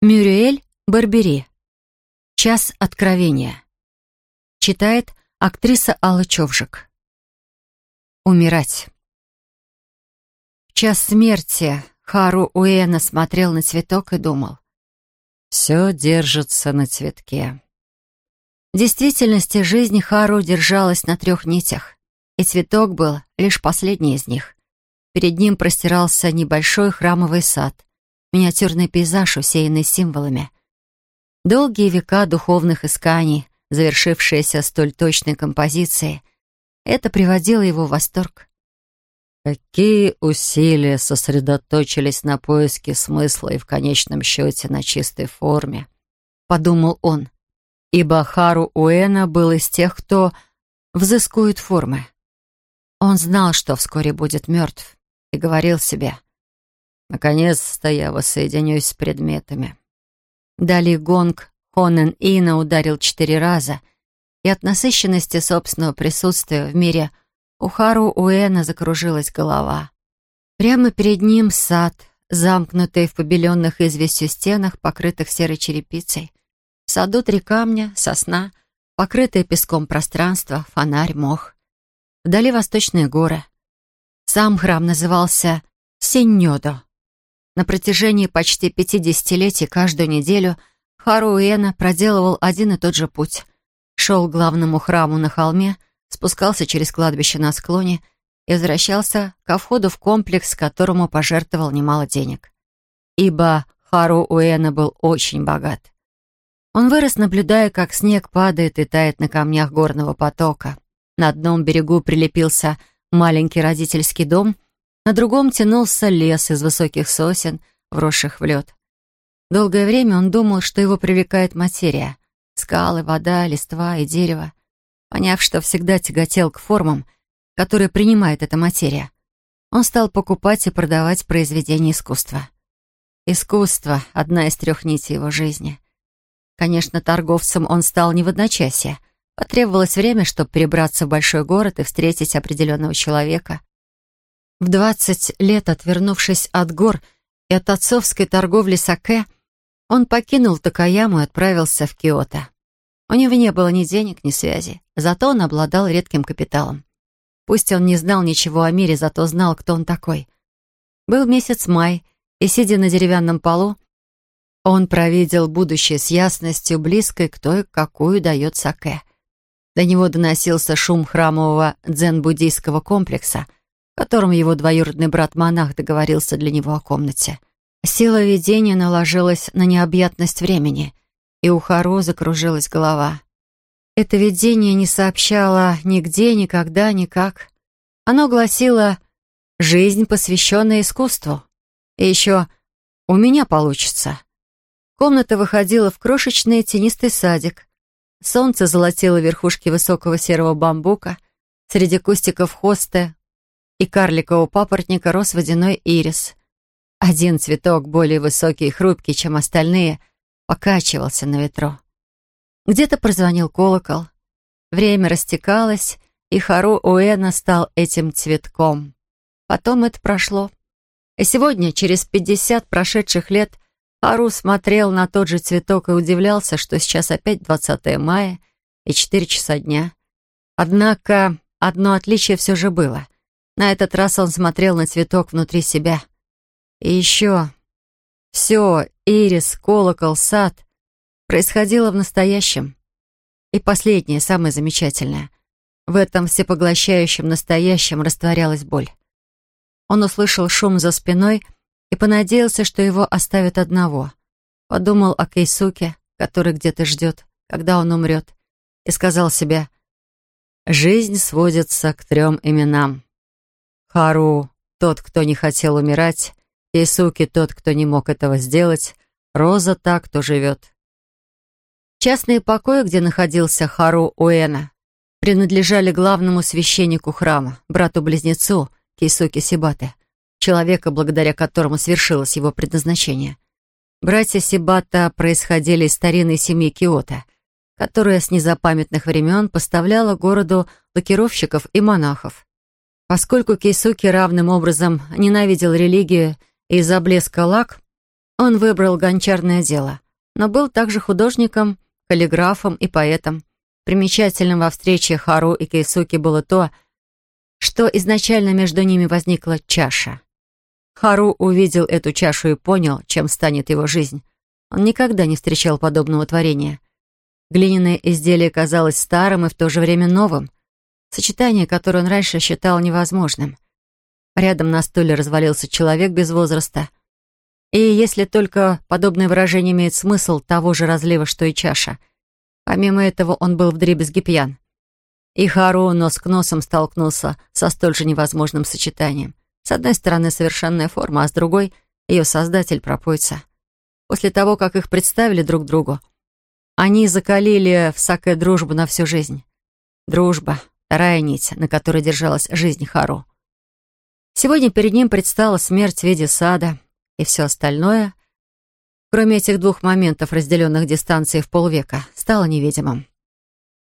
Мюрюэль Барбери. Час откровения. Читает актриса Алла Човжик. Умирать. В час смерти Хару Уэна смотрел на цветок и думал. «Все держится на цветке». В действительности жизнь Хару держалась на трех нитях, и цветок был лишь последний из них. Перед ним простирался небольшой храмовый сад, миниатюрный пейзаж, усеянный символами — Долгие века духовных исканий, завершившиеся столь точной композицией, это приводило его в восторг. Какие усилия сосредоточились на поиске смысла и в конечном счете на чистой форме, подумал он, ибо Хару Уэна был из тех, кто взыскует формы. Он знал, что вскоре будет мертв, и говорил себе, «Наконец-то я воссоединюсь с предметами». Далее гонг Хонен Ина ударил четыре раза, и от насыщенности собственного присутствия в мире у Хару Уэна закружилась голова. Прямо перед ним сад, замкнутый в побеленных известью стенах, покрытых серой черепицей. В саду три камня, сосна, покрытое песком пространство, фонарь, мох. Вдали восточные горы. Сам храм назывался Синьодо. На протяжении почти пяти десятилетий каждую неделю Харуэна проделывал один и тот же путь. Шел к главному храму на холме, спускался через кладбище на склоне и возвращался ко входу в комплекс, которому пожертвовал немало денег. Ибо Хару Уэна был очень богат. Он вырос, наблюдая, как снег падает и тает на камнях горного потока. На одном берегу прилепился маленький родительский дом — на другом тянулся лес из высоких сосен, вросших в лед. Долгое время он думал, что его привлекает материя. Скалы, вода, листва и дерево. Поняв, что всегда тяготел к формам, которые принимает эта материя, он стал покупать и продавать произведения искусства. Искусство — одна из трех нитей его жизни. Конечно, торговцем он стал не в одночасье. Потребовалось время, чтобы перебраться в большой город и встретить определенного человека, в двадцать лет, отвернувшись от гор и от отцовской торговли саке, он покинул Такаяму и отправился в Киото. У него не было ни денег, ни связи, зато он обладал редким капиталом. Пусть он не знал ничего о мире, зато знал, кто он такой. Был месяц май, и, сидя на деревянном полу, он провидел будущее с ясностью, близкой к той, какую дает саке. До него доносился шум храмового дзен-буддийского комплекса — которым его двоюродный брат-монах договорился для него о комнате. Сила видения наложилась на необъятность времени, и у Харо закружилась голова. Это видение не сообщало нигде, никогда, никак. Оно гласило «Жизнь, посвященная искусству». И еще «У меня получится». Комната выходила в крошечный тенистый садик. Солнце золотило верхушки высокого серого бамбука. Среди кустиков хосты и карликового папоротника рос водяной ирис. Один цветок, более высокий и хрупкий, чем остальные, покачивался на ветру. Где-то прозвонил колокол. Время растекалось, и Хару Уэна стал этим цветком. Потом это прошло. И сегодня, через пятьдесят прошедших лет, Хару смотрел на тот же цветок и удивлялся, что сейчас опять 20 мая и 4 часа дня. Однако одно отличие все же было — на этот раз он смотрел на цветок внутри себя. И еще все, ирис, колокол, сад, происходило в настоящем. И последнее, самое замечательное. В этом всепоглощающем настоящем растворялась боль. Он услышал шум за спиной и понадеялся, что его оставят одного. Подумал о Кейсуке, который где-то ждет, когда он умрет, и сказал себе, «Жизнь сводится к трем именам. Хару — тот, кто не хотел умирать, Исуки — тот, кто не мог этого сделать, Роза — та, кто живет. Частные покои, где находился Хару Уэна, принадлежали главному священнику храма, брату-близнецу Кейсуки Сибаты, человека, благодаря которому свершилось его предназначение. Братья Сибата происходили из старинной семьи Киота, которая с незапамятных времен поставляла городу лакировщиков и монахов. Поскольку Кейсуки равным образом ненавидел религию из-за блеска лак, Он выбрал гончарное дело, но был также художником, каллиграфом и поэтом. Примечательным во встрече Хару и Кейсуки было то, что изначально между ними возникла чаша. Хару увидел эту чашу и понял, чем станет его жизнь. Он никогда не встречал подобного творения. Глиняное изделие казалось старым и в то же время новым. Сочетание, которое он раньше считал невозможным. Рядом на стуле развалился человек без возраста. И если только подобное выражение имеет смысл того же разлива, что и чаша. Помимо этого, он был вдребезги пьян. И Хару нос к носом столкнулся со столь же невозможным сочетанием. С одной стороны, совершенная форма, а с другой — ее создатель пропойца. После того, как их представили друг другу, они закалили в дружбу на всю жизнь. Дружба — вторая нить, на которой держалась жизнь Хару. Сегодня перед ним предстала смерть в виде сада, и все остальное, кроме этих двух моментов, разделенных дистанцией в полвека, стало невидимым.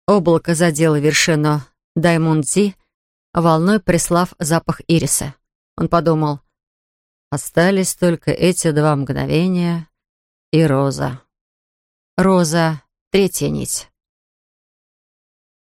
Облако задело вершину Даймундзи, волной прислав запах ириса. Он подумал, остались только эти два мгновения и Роза. Роза — третья нить.